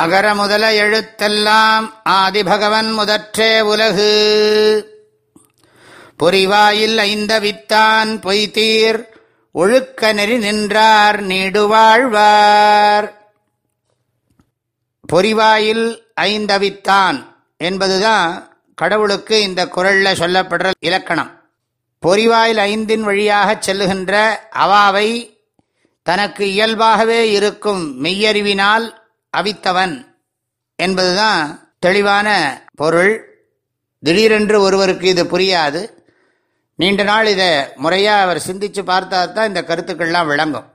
அகர முதல எழுத்தெல்லாம் ஆதிபகவன் முதற்றே உலகு. பொறிவாயில் ஐந்த வித்தான் பொய்தீர் ஒழுக்க நெறி நின்றார் நீடுவாழ்வார். பொறிவாயில் ஐந்தவித்தான் என்பதுதான் கடவுளுக்கு இந்த குரல்ல சொல்லப்படுற இலக்கணம். பொறிவாயில் ஐந்தின் வழியாக செல்லுகின்ற அவாவை தனக்கு இயல்பாகவே இருக்கும் மெய்யறிவினால் அவித்தவன் என்பதுதான் தெளிவான பொருள். திடீரென்று ஒருவருக்கு இது புரியாது. நீண்ட நாள் இதை முறையாக அவர் சிந்தித்து பார்த்தா தான் இந்த கருத்துக்கள்லாம் விளங்கும்.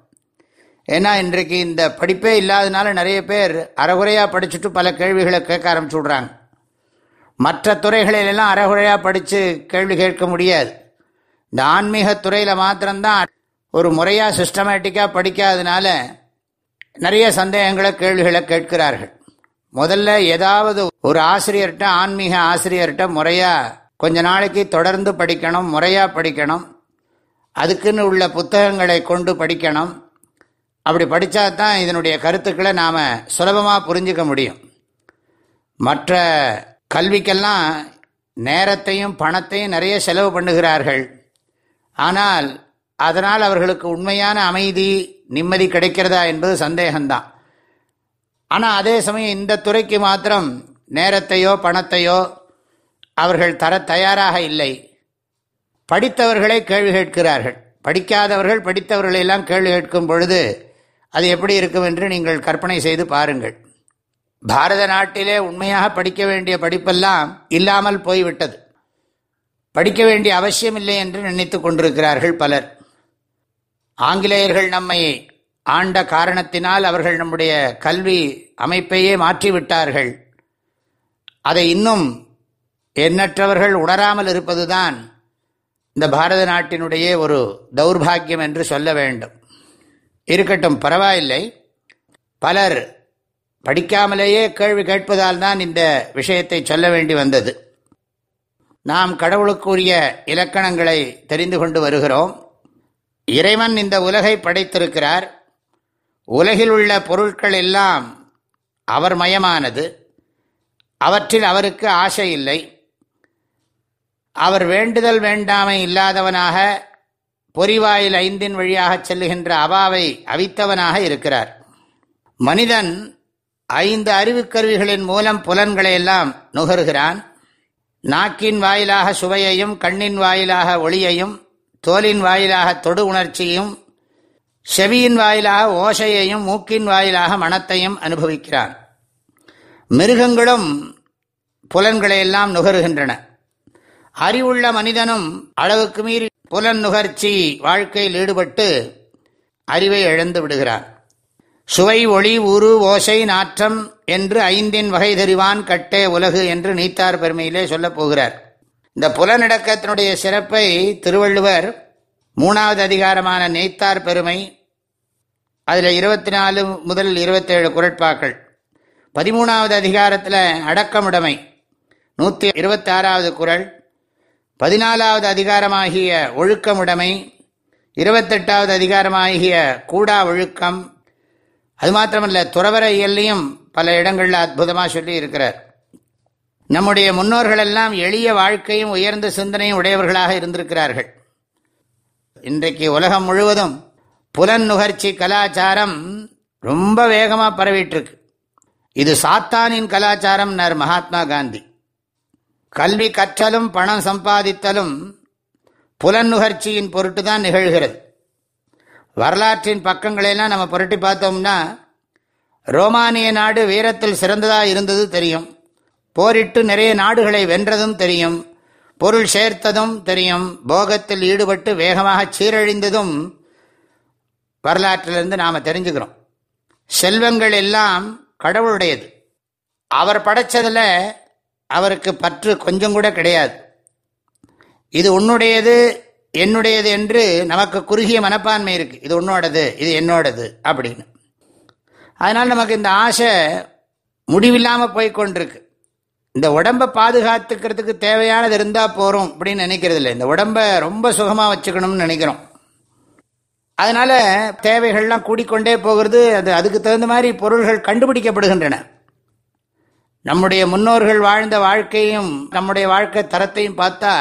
ஏன்னா இன்றைக்கு இந்த படிப்பே இல்லாதனால நிறைய பேர் அறகுறையாக படிச்சுட்டு பல கேள்விகளை கேட்க ஆரம்பிச்சு விட்றாங்க மற்ற துறைகளிலெல்லாம் அறகுறையாக படித்து கேள்வி கேட்க முடியாது. இந்த ஆன்மீக துறையில் மாத்திரம்தான் ஒரு முறையாக சிஸ்டமேட்டிக்காக படிக்காதனால நிறைய சந்தேகங்களை கேள்விகளை கேட்கிறார்கள். முதல்ல ஏதாவது ஒரு ஆசிரியர்கிட்ட ஆன்மீக ஆசிரியர்கிட்ட முறையாக கொஞ்ச நாளைக்கு தொடர்ந்து படிக்கணும் முறையாக படிக்கணும் அதுக்குன்னு உள்ள புத்தகங்களை கொண்டு படிக்கணும். அப்படி படித்தா தான் இதனுடைய கருத்துக்களை நாம் சுலபமாக புரிஞ்சிக்க முடியும். மற்ற கல்விக்கெல்லாம் நேரத்தையும் பணத்தையும் நிறைய செலவு பண்ணுகிறார்கள். ஆனால் அதனால் அவர்களுக்கு உண்மையான அமைதி நிம்மதி கிடைக்கிறதா என்பது சந்தேகம்தான். ஆனால் அதே சமயம் இந்த துறைக்கு மாத்திரம் நேரத்தையோ பணத்தையோ அவர்கள் தர தயாராக இல்லை. படித்தவர்களை கேள்வி கேட்கிறார்கள். படிக்காதவர்கள் படித்தவர்களையெல்லாம் கேள்வி கேட்கும் பொழுது அது எப்படி இருக்கும் என்று நீங்கள் கற்பனை செய்து பாருங்கள். பாரத நாட்டிலே உண்மையாக படிக்க வேண்டிய படிப்பெல்லாம் இல்லாமல் போய்விட்டது. படிக்க வேண்டிய அவசியம் இல்லை என்று நினைத்து கொண்டிருக்கிறார்கள் பலர். ஆங்கிலேயர்கள் நம்மை ஆண்ட காரணத்தினால் அவர்கள் நம்முடைய கல்வி அமைப்பையே மாற்றிவிட்டார்கள். அதை இன்னும் எண்ணற்றவர்கள் உணராமல் இருப்பதுதான் இந்த பாரத நாட்டினுடைய ஒரு தௌர்பாகியம் என்று சொல்ல வேண்டும். இருக்கட்டும் பரவாயில்லை. பலர் படிக்காமலேயே கேள்வி கேட்பதால் தான் இந்த விஷயத்தை சொல்ல வேண்டி வந்தது. நாம் கடவுளுக்குரிய இலக்கணங்களை தெரிந்து கொண்டு வருகிறோம். இறைவன் இந்த உலகை படைத்திருக்கிறார். உலகில் உள்ள பொருட்கள் எல்லாம் அவர் மயமானது. அவற்றில் அவருக்கு ஆசை இல்லை. அவர் வேண்டுதல் வேண்டாமை இல்லாதவனாக பொறிவாயில் ஐந்தின் வழியாக செல்லுகின்ற அவாவை அவித்தவனாக இருக்கிறார். மனிதன் ஐந்து அறிவுக்கருவிகளின் மூலம் புலன்களை எல்லாம் நுகர்கிறான். நாக்கின் வாயிலாக சுவையையும் கண்ணின் வாயிலாக ஒளியையும் தோலின் வாயிலாக தொடு உணர்ச்சியும் செவியின் வாயிலாக ஓசையையும் மூக்கின் வாயிலாக மனத்தையும் அனுபவிக்கிறான். மிருகங்களும் புலன்களை எல்லாம் நுகருகின்றன. அறிவுள்ள மனிதனும் அளவுக்கு மீறி புலன் நுகர்ச்சி வாழ்க்கையில் ஈடுபட்டு அறிவை இழந்து விடுகிறான். சுவை ஒளி உரு ஓசை நாற்றம் என்று ஐந்தின் வகை தெரிவான் கட்டே உலகு என்று நீத்தார் பெருமையிலே சொல்லப் போகிறார். இந்த புலநடக்கத்தினுடைய சிறப்பை திருவள்ளுவர் மூணாவது அதிகாரமான நெய்த்தார் பெருமை அதில் இருபத்தி நாலு முதல் இருபத்தேழு குரட்பாக்கள். பதிமூணாவது அதிகாரத்தில் அடக்கமுடைமை நூற்றி இருபத்தி ஆறாவது குரல். பதினாலாவது அதிகாரமாகிய ஒழுக்கமுடைமை இருபத்தெட்டாவது அதிகாரமாகிய கூடா ஒழுக்கம். அது மாத்திரமல்ல துறவர இயல்லையும் பல இடங்களில் அற்புதமாக சொல்லி இருக்கிறார் நம்முடைய முன்னோர்கள் எல்லாம் எளிய வாழ்க்கையும் உயர்ந்த சிந்தனையும் உடையவர்களாக இருந்திருக்கிறார்கள். இன்றைக்கு உலகம் முழுவதும் புலன் நுகர்ச்சி கலாச்சாரம் ரொம்ப வேகமாக பரவிட்டுருக்கு. இது சாத்தானின் கலாச்சாரம்னார் மகாத்மா காந்தி. கல்வி கற்றலும் பணம் சம்பாதித்தலும் புலன் நுகர்ச்சியின் பொருட்டு தான் நிகழ்கிறது. வரலாற்றின் பக்கங்களெல்லாம் நம்ம புரட்டி பார்த்தோம்னா ரோமானிய நாடு வீரத்தில் சிறந்ததாக இருந்தது தெரியும். போரிட்டு நிறைய நாடுகளை வென்றதும் தெரியும். பொருள் சேர்த்ததும் தெரியும். போகத்தில் ஈடுபட்டு வேகமாக சீரழிந்ததும் வரலாற்றிலிருந்து நாம் தெரிஞ்சுக்கிறோம். செல்வங்கள் எல்லாம் கடவுளுடையது. அவர் படைச்சதில் அவருக்கு பற்று கொஞ்சம் கூட கிடையாது. இது உன்னுடையது என்னுடையது என்று நமக்கு குறுகிய மனப்பான்மை இருக்குது இது உன்னோடது இது என்னோடது அப்படின்னு. அதனால் நமக்கு இந்த ஆசை முடிவில்லாமல் போய்கொண்டிருக்கு இந்த உடம்பை பாதுகாத்துக்கிறதுக்கு தேவையானது இருந்தால் போகிறோம் அப்படின்னு நினைக்கிறது இல்லை. இந்த உடம்பை ரொம்ப சுகமாக வச்சுக்கணும்னு நினைக்கிறோம். அதனால் தேவைகள்லாம் கூடிக்கொண்டே போகிறது அது அதுக்கு தகுந்த மாதிரி பொருள்கள் கண்டுபிடிக்கப்படுகின்றன. நம்முடைய முன்னோர்கள் வாழ்ந்த வாழ்க்கையும் நம்முடைய வாழ்க்கை தரத்தையும் பார்த்தா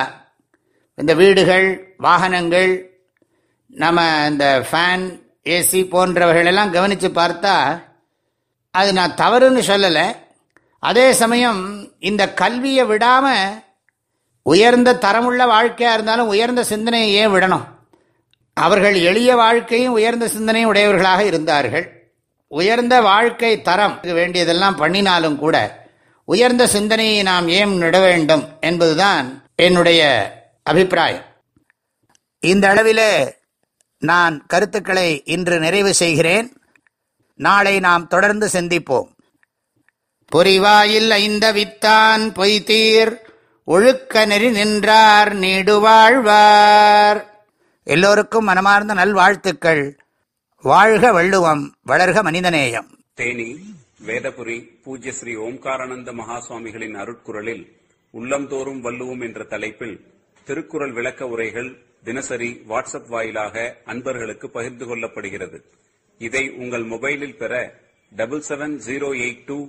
இந்த வீடுகள் வாகனங்கள் நம்ம இந்த ஃபேன் ஏசி போன்றவைகளெல்லாம் கவனித்து பார்த்தா அது நான் தவறுன்னு சொல்லலை. அதே சமயம் இந்த கல்வியை விடாமல் உயர்ந்த தரமுள்ள வாழ்க்கையாக இருந்தாலும் உயர்ந்த சிந்தனையை ஏன் விடணும்? அவர்கள் எளிய வாழ்க்கையும் உயர்ந்த சிந்தனையும் உடையவர்களாக இருந்தார்கள். உயர்ந்த வாழ்க்கை தரம் வேண்டியதெல்லாம் பண்ணினாலும் கூட உயர்ந்த சிந்தனையை நாம் ஏன் நிட வேண்டும் என்பதுதான் என்னுடைய அபிப்பிராயம். இந்த அளவிலே நான் கருத்துக்களை இன்று நிறைவு செய்கிறேன். நாளை நாம் தொடர்ந்து சிந்திப்போம். பொறிவாயில் ஐந்த வித்தான் பொய்தீர். ஒழுக்க நெறி நின்றார் நீடுவாழ்வார். எல்லோருக்கும் மனமார்ந்த நல்வாழ்த்துக்கள். வாழ்க வள்ளுவம் வளர்க மனிதநேயம். தேனி வேதபுரி பூஜ்ய ஸ்ரீ ஓம்காரானந்த மகாசுவாமிகளின் அருட்குரலில் உள்ளம்தோறும் வள்ளுவோம் என்ற தலைப்பில் திருக்குறள் விளக்க உரைகள் தினசரி வாட்ஸ்அப் வாயிலாக அன்பர்களுக்கு பகிர்ந்து கொள்ளப்படுகிறது. இதை உங்கள் மொபைலில் பெற double seven zero eight two